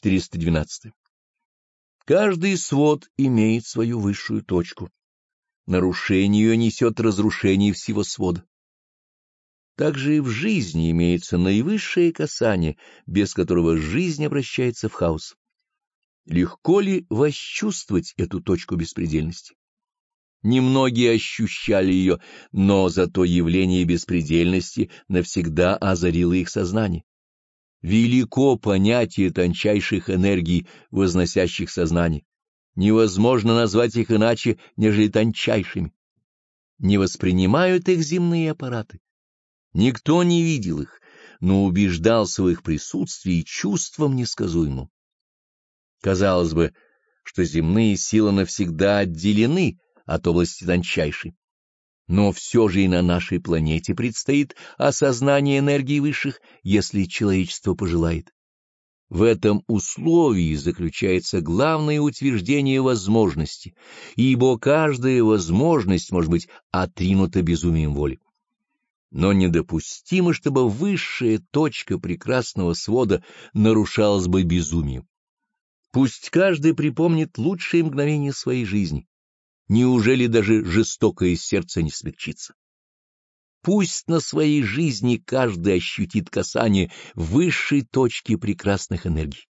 412. Каждый свод имеет свою высшую точку. Нарушение ее несет разрушение всего свода. Также и в жизни имеется наивысшее касание, без которого жизнь обращается в хаос. Легко ли восчувствовать эту точку беспредельности? Немногие ощущали ее, но зато явление беспредельности навсегда озарило их сознание. Велико понятие тончайших энергий, возносящих сознание. Невозможно назвать их иначе, нежели тончайшими. Не воспринимают их земные аппараты. Никто не видел их, но убеждался в их присутствии чувством несказуемым. Казалось бы, что земные силы навсегда отделены от области тончайшей. Но все же и на нашей планете предстоит осознание энергии высших, если человечество пожелает. В этом условии заключается главное утверждение возможности, ибо каждая возможность может быть отринута безумием воли. Но недопустимо, чтобы высшая точка прекрасного свода нарушалась бы безумием. Пусть каждый припомнит лучшие мгновения своей жизни, Неужели даже жестокое сердце не смягчится? Пусть на своей жизни каждый ощутит касание высшей точки прекрасных энергий.